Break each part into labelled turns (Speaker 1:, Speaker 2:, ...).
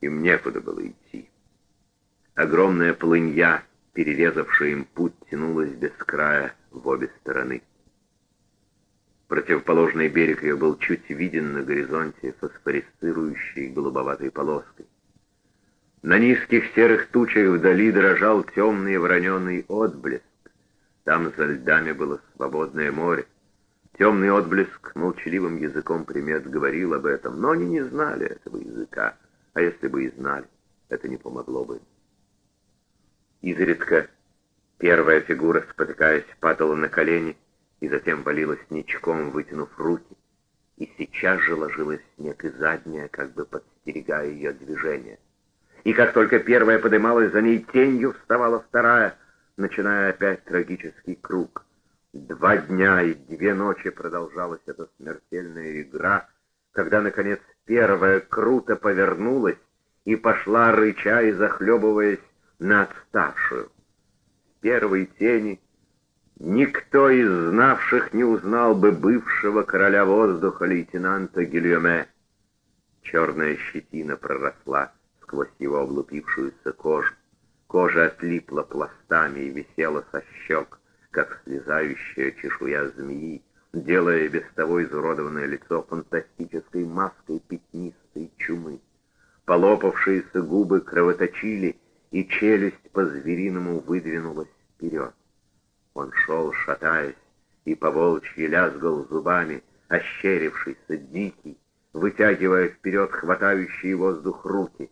Speaker 1: Им некуда было идти. Огромная полынья, перерезавшая им путь, тянулась без края в обе стороны. Противоположный берег ее был чуть виден на горизонте фосфорисцирующей голубоватой полоской. На низких серых тучах вдали дрожал темный вороненый отблеск. Там за льдами было свободное море. Темный отблеск молчаливым языком примет говорил об этом, но они не знали этого языка, а если бы и знали, это не помогло бы. Изредка первая фигура, спотыкаясь, падала на колени и затем валилась ничком, вытянув руки, и сейчас же ложилась снег и задняя, как бы подстерегая ее движение. И как только первая подымалась, за ней тенью вставала вторая, начиная опять трагический круг — Два дня и две ночи продолжалась эта смертельная игра, когда, наконец, первая круто повернулась и пошла, рыча и захлебываясь, на отставшую. В первой тени никто из знавших не узнал бы бывшего короля воздуха лейтенанта Гильоме. Черная щетина проросла сквозь его облупившуюся кожу. Кожа отлипла пластами и висела со щек как слезающая чешуя змеи, делая без того изуродованное лицо фантастической маской пятнистой чумы. Полопавшиеся губы кровоточили, и челюсть по-звериному выдвинулась вперед. Он шел, шатаясь, и по волчьи лязгал зубами, ощерившийся, дикий, вытягивая вперед хватающие воздух руки.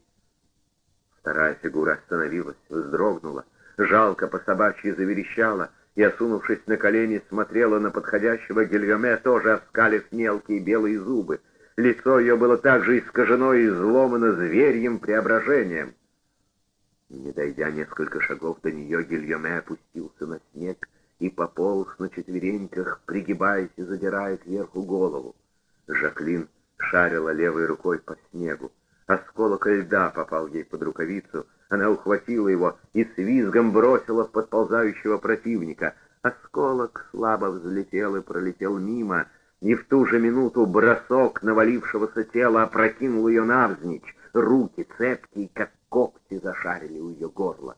Speaker 1: Вторая фигура остановилась, вздрогнула, жалко по собачьи заверещала, и, осунувшись на колени, смотрела на подходящего Гильоме, тоже оскалив мелкие белые зубы. Лицо ее было также искажено и изломано зверьем преображением. Не дойдя несколько шагов до нее, Гильоме опустился на снег и пополз на четвереньках, пригибаясь и задирая кверху голову. Жаклин шарила левой рукой по снегу. Осколок льда попал ей под рукавицу — она ухватила его и с визгом бросила в подползающего противника. Осколок слабо взлетел и пролетел мимо, и в ту же минуту бросок навалившегося тела опрокинул ее навзничь. Руки, цепкие, как когти, зашарили у ее горла.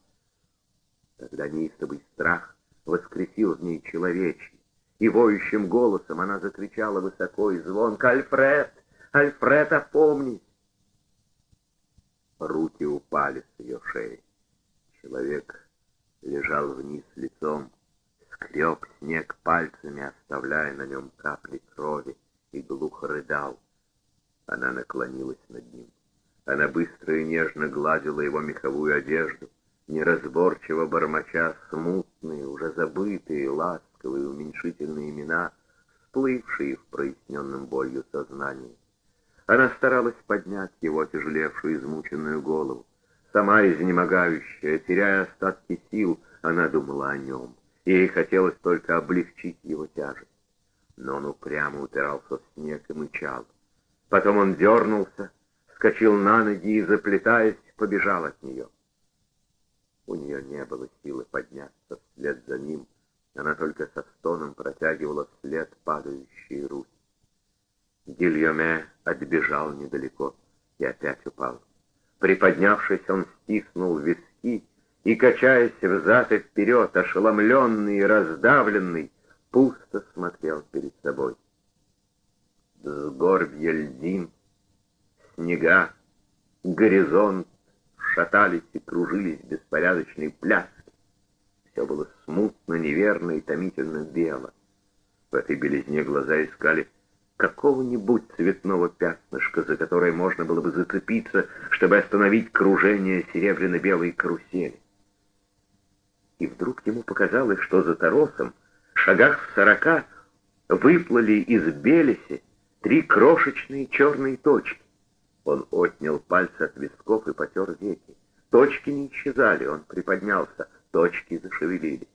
Speaker 1: Тогда неистовый страх воскресил в ней человечий, и воющим голосом она закричала высоко и звонко «Альфред! Альфред, опомнись!» Руки упали с ее шеи. Человек лежал вниз лицом, скреб снег пальцами, оставляя на нем капли крови, и глухо рыдал. Она наклонилась над ним. Она быстро и нежно гладила его меховую одежду, неразборчиво бормоча смутные, уже забытые, ласковые, уменьшительные имена, всплывшие в проясненном болью сознании. Она старалась поднять его тяжелевшую, измученную голову. Сама изнемогающая, теряя остатки сил, она думала о нем. Ей хотелось только облегчить его тяжесть. Но он упрямо упирался в снег и мычал. Потом он дернулся, вскочил на ноги и, заплетаясь, побежал от нее. У нее не было силы подняться вслед за ним. Она только со стоном протягивала вслед падающие руки. Гильоме отбежал недалеко и опять упал. Приподнявшись, он стиснул виски и, качаясь взад и вперед, ошеломленный и раздавленный, пусто смотрел перед собой. Сгорбья льдин, снега, горизонт шатались и кружились беспорядочной пляски. Все было смутно, неверно и томительно бело. В этой белизне глаза искали какого-нибудь цветного пятнышка, за которое можно было бы зацепиться, чтобы остановить кружение серебряно-белой карусели. И вдруг ему показалось, что за торосом, шагах в сорока, выплыли из белеси три крошечные черные точки. Он отнял пальцы от висков и потер веки. Точки не исчезали, он приподнялся, точки зашевелились.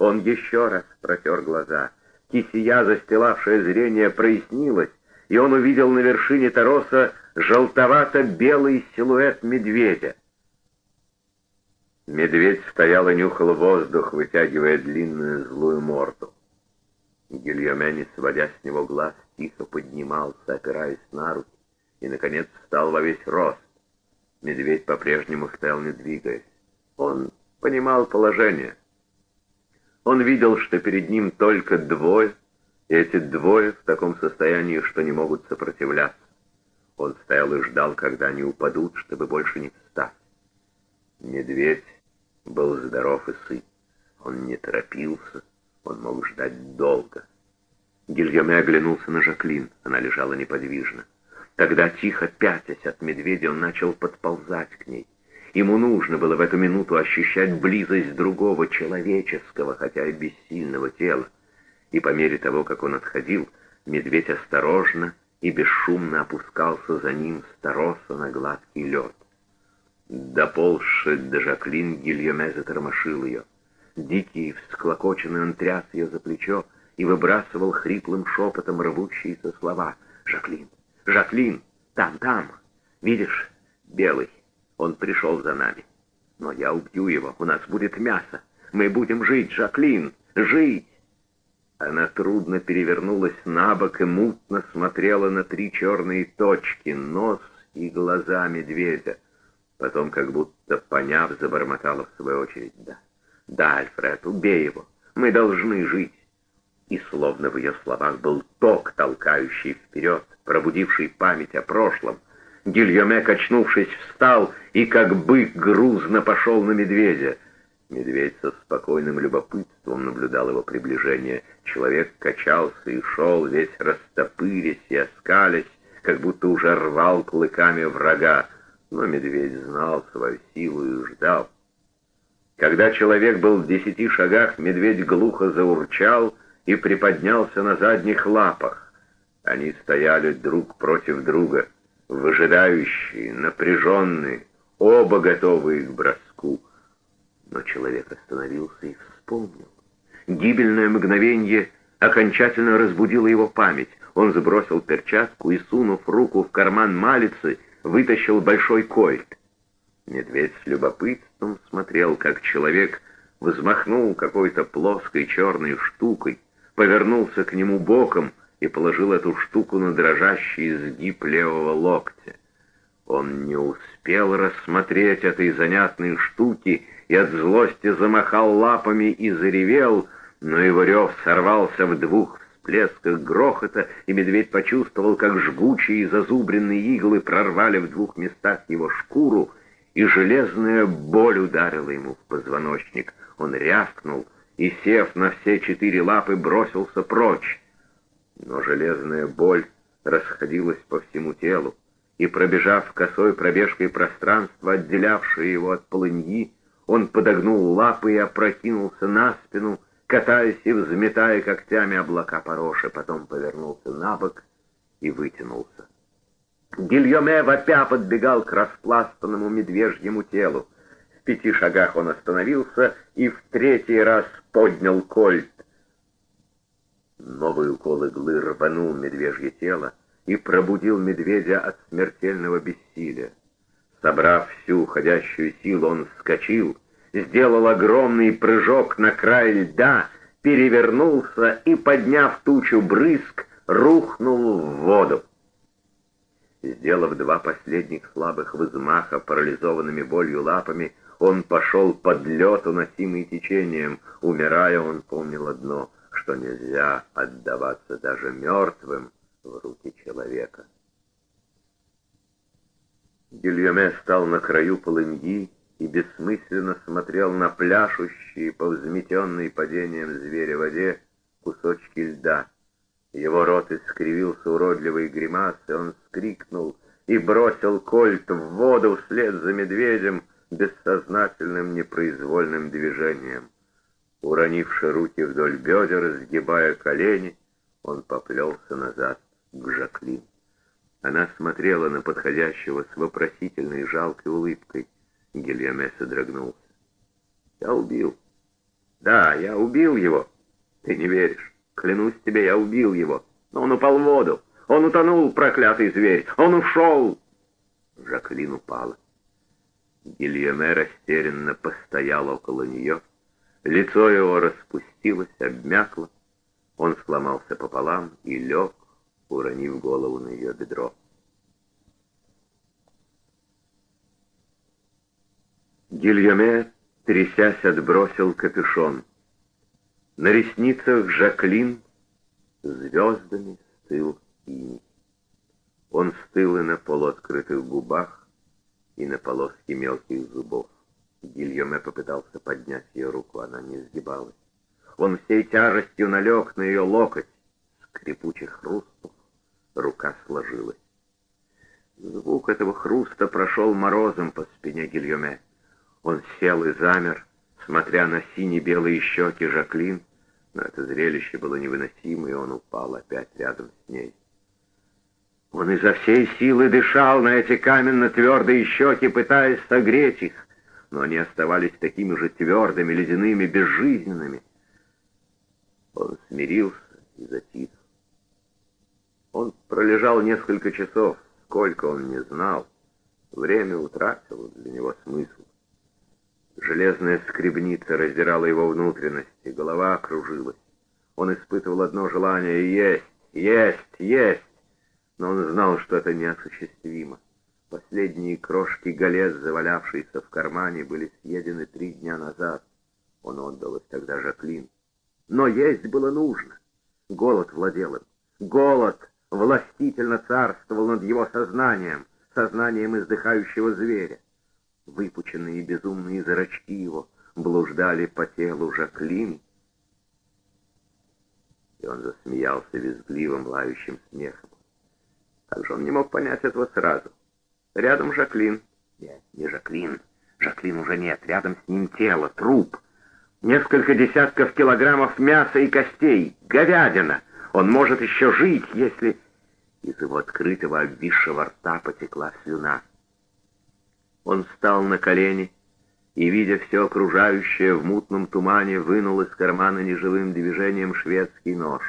Speaker 1: Он еще раз протер глаза — Кисия, застилавшая зрение, прояснилась, и он увидел на вершине тороса желтовато-белый силуэт медведя. Медведь стоял и нюхал воздух, вытягивая длинную злую морду. Гильоме, сводя с него глаз, тихо поднимался, опираясь на руки, и, наконец, встал во весь рост. Медведь по-прежнему стоял, не двигаясь. Он понимал положение. Он видел, что перед ним только двое, и эти двое в таком состоянии, что не могут сопротивляться. Он стоял и ждал, когда они упадут, чтобы больше не встать. Медведь был здоров и сыт. Он не торопился, он мог ждать долго. Гильоме оглянулся на Жаклин, она лежала неподвижно. Тогда, тихо пятясь от медведя, он начал подползать к ней. Ему нужно было в эту минуту ощущать близость другого человеческого, хотя и бессильного тела. И по мере того, как он отходил, медведь осторожно и бесшумно опускался за ним с на гладкий лед. Доползший до Жаклин, Гильоме затормошил ее. Дикий, всклокоченный он тряс ее за плечо и выбрасывал хриплым шепотом рвущиеся слова. «Жаклин! Жаклин! Там, там! Видишь? Белый! Он пришел за нами. Но я убью его, у нас будет мясо. Мы будем жить, Жаклин! Жить!» Она трудно перевернулась на бок и мутно смотрела на три черные точки, нос и глаза медведя. Потом, как будто поняв, забормотала в свою очередь «Да». «Да, Альфред, убей его. Мы должны жить». И словно в ее словах был ток, толкающий вперед, пробудивший память о прошлом. Гильоме, качнувшись, встал и, как бык, грузно пошел на медведя. Медведь со спокойным любопытством наблюдал его приближение. Человек качался и шел, весь растопырясь и оскалясь, как будто уже рвал клыками врага. Но медведь знал свою силу и ждал. Когда человек был в десяти шагах, медведь глухо заурчал и приподнялся на задних лапах. Они стояли друг против друга, выжидающие, напряженные, оба готовые к броску. Но человек остановился и вспомнил. Гибельное мгновение окончательно разбудило его память. Он сбросил перчатку и, сунув руку в карман малицы, вытащил большой кольт. Медведь с любопытством смотрел, как человек взмахнул какой-то плоской черной штукой, повернулся к нему боком и положил эту штуку на дрожащий изгиб левого локтя. Он не успел рассмотреть этой занятной штуки и от злости замахал лапами и заревел, но его рев сорвался в двух всплесках грохота, и медведь почувствовал, как жгучие зазубренные иглы прорвали в двух местах его шкуру, и железная боль ударила ему в позвоночник. Он рявкнул и, сев на все четыре лапы, бросился прочь. Но железная боль расходилась по всему телу, и, пробежав косой пробежкой пространство, отделявшее его от полыньи, он подогнул лапы и опрокинулся на спину, катаясь и взметая когтями облака пороши, потом повернулся на бок и вытянулся. Гильоме вопя подбегал к распластанному медвежьему телу. В пяти шагах он остановился и в третий раз поднял кольт. Новый укол иглы рванул медвежье тело и пробудил медведя от смертельного бессилия. Собрав всю уходящую силу, он вскочил, сделал огромный прыжок на край льда, перевернулся и, подняв тучу брызг, рухнул в воду. Сделав два последних слабых взмаха парализованными болью лапами, он пошел под лед, уносимый течением. Умирая, он помнил одно, что нельзя отдаваться даже мертвым в руки человека. Гильоме стал на краю полыньи и бессмысленно смотрел на пляшущие по взметенной падением зверя воде кусочки льда. Его рот искривился уродливой гримасой, он скрикнул и бросил кольт в воду вслед за медведем бессознательным непроизвольным движением. Уронивши руки вдоль бедер, сгибая колени, он поплелся назад к Жаклин. Она смотрела на подходящего с вопросительной жалкой улыбкой. Гильяме содрогнулся. «Я убил. Да, я убил его. Ты не веришь. Клянусь тебе, я убил его. Но он упал в воду. Он утонул, проклятый зверь. Он ушел. Жаклин упала. Гильоме растерянно постоял около нее. Лицо его распустилось, обмякло. Он сломался пополам и лег, уронив голову на ее бедро. Гильоме, трясясь, отбросил капюшон. На ресницах Жаклин звездами стыл иней. Он стыл и на полуоткрытых губах, и на полоске мелких зубов. Гильоме попытался поднять ее руку, она не сгибалась. Он всей тяжестью налег на ее локоть. Скрипучих хрустов рука сложилась. Звук этого хруста прошел морозом по спине Гильоме. Он сел и замер, смотря на сине-белые щеки Жаклин, но это зрелище было невыносимо, и он упал опять рядом с ней. Он изо всей силы дышал на эти каменно-твердые щеки, пытаясь согреть их, но они оставались такими же твердыми, ледяными, безжизненными. Он смирился и затих. Он пролежал несколько часов, сколько он не знал. Время утратило для него смысл. Железная скребница раздирала его внутренности, голова окружилась. Он испытывал одно желание — есть, есть, есть но он знал, что это неосуществимо. Последние крошки галет, завалявшиеся в кармане, были съедены три дня назад. Он отдал их тогда Жаклин. Но есть было нужно. Голод владел им. Голод властительно царствовал над его сознанием, сознанием издыхающего зверя. Выпученные безумные зрачки его блуждали по телу Жаклин, и он засмеялся визгливым лающим смехом. Как же он не мог понять этого сразу? Рядом Жаклин. Нет, не Жаклин. Жаклин уже нет. Рядом с ним тело, труп. Несколько десятков килограммов мяса и костей. Говядина. Он может еще жить, если... Из его открытого обвисшего рта потекла слюна. Он встал на колени и, видя все окружающее в мутном тумане, вынул из кармана неживым движением шведский нож.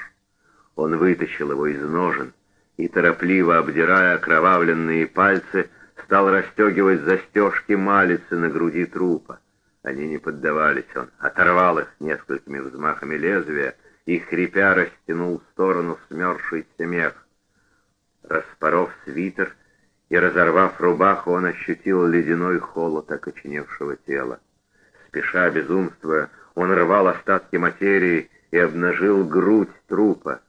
Speaker 1: Он вытащил его из ножен и, торопливо обдирая окровавленные пальцы, стал расстегивать застежки малицы на груди трупа. Они не поддавались, он оторвал их несколькими взмахами лезвия и, хрипя, растянул в сторону смерзшийся мех. Распоров свитер и, разорвав рубаху, он ощутил ледяной холод окоченевшего тела. Спеша, безумствуя, он рвал остатки материи и обнажил грудь трупа.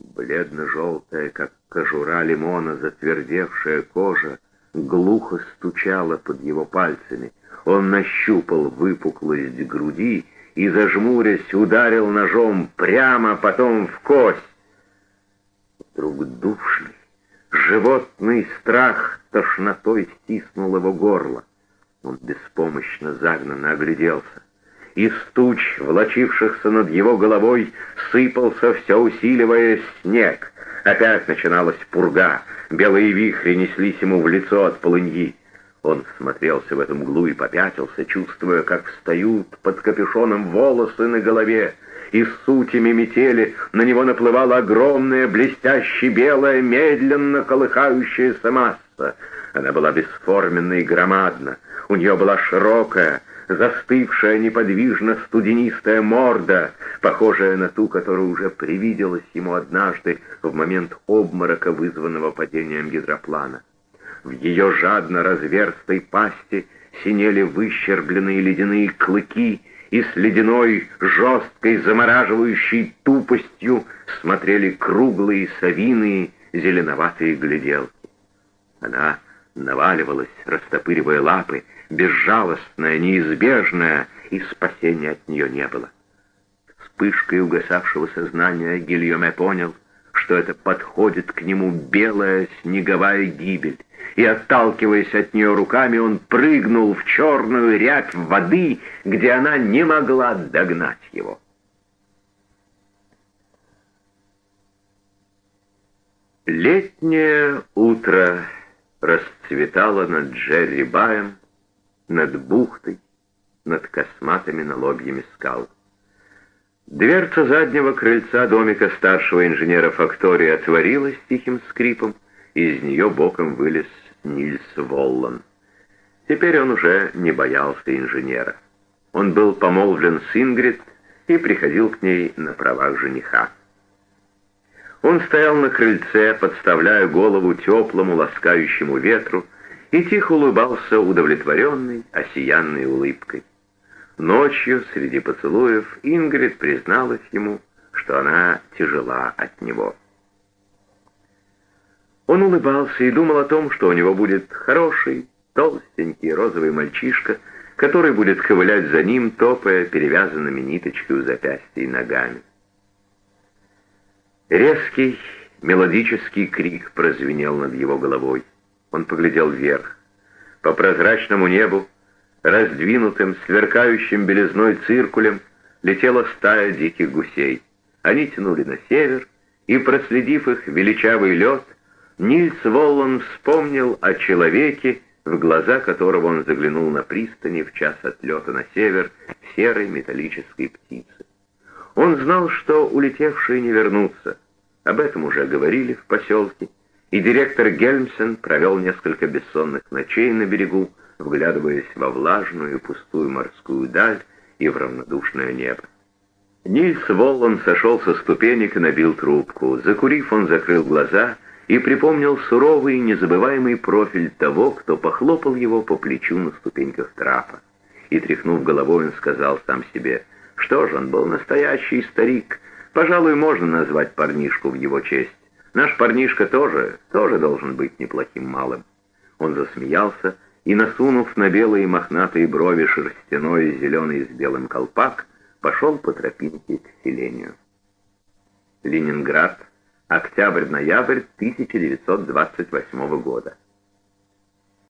Speaker 1: Бледно-желтая, как кожура лимона, затвердевшая кожа, глухо стучала под его пальцами. Он нащупал выпуклость груди и, зажмурясь, ударил ножом прямо, потом в кость. Вдруг душный, животный страх тошнотой стиснул его горло. Он беспомощно загнанно огляделся. Из туч, влочившихся над его головой, сыпался, все усиливая снег. Опять начиналась пурга, белые вихри неслись ему в лицо от полыньи. Он смотрелся в эту мглу и попятился, чувствуя, как встают под капюшоном волосы на голове. Из сутями метели на него наплывала огромная, блестяще белая, медленно колыхающаяся масса. Она была бесформенна и громадна. У нее была широкая, застывшая неподвижно студенистая морда, похожая на ту, которая уже привиделась ему однажды в момент обморока, вызванного падением гидроплана. В ее жадно разверстой пасти синели выщербленные ледяные клыки, и с ледяной, жесткой, замораживающей тупостью смотрели круглые, совиные, зеленоватые гляделки. Она наваливалась, растопыривая лапы, безжалостная, неизбежная, и спасения от нее не было. Вспышкой угасавшего сознания Гильоме понял, что это подходит к нему белая снеговая гибель, и, отталкиваясь от нее руками, он прыгнул в черную рябь воды, где она не могла догнать его. Летнее утро расцветало над Джерри Баем, над бухтой, над косматыми налобьями скал. Дверца заднего крыльца домика старшего инженера фактории отворилась тихим скрипом, и из нее боком вылез Нильс Воллан. Теперь он уже не боялся инженера. Он был помолвлен с Ингрид и приходил к ней на правах жениха. Он стоял на крыльце, подставляя голову теплому ласкающему ветру, и тихо улыбался удовлетворенной, осиянной улыбкой. Ночью, среди поцелуев, Ингрид призналась ему, что она тяжела от него. Он улыбался и думал о том, что у него будет хороший, толстенький розовый мальчишка, который будет ковылять за ним, топая перевязанными ниточкой у запястья и ногами. Резкий, мелодический крик прозвенел над его головой. Он поглядел вверх. По прозрачному небу, раздвинутым, сверкающим белизной циркулем, летела стая диких гусей. Они тянули на север, и, проследив их величавый лед, Нильс Воллан вспомнил о человеке, в глаза которого он заглянул на пристани в час отлета на север серой металлической птицы. Он знал, что улетевшие не вернутся. Об этом уже говорили в поселке, и директор Гельмсен провел несколько бессонных ночей на берегу, вглядываясь во влажную пустую морскую даль и в равнодушное небо. Нильс Воллан сошел со ступенек и набил трубку. Закурив, он закрыл глаза — и припомнил суровый и незабываемый профиль того, кто похлопал его по плечу на ступеньках трапа. И, тряхнув головой, он сказал сам себе, что же, он был настоящий старик, пожалуй, можно назвать парнишку в его честь. Наш парнишка тоже, тоже должен быть неплохим малым. Он засмеялся и, насунув на белые мохнатые брови шерстяной зеленый с белым колпак, пошел по тропинке к селению. Ленинград, Октябрь-ноябрь 1928 года.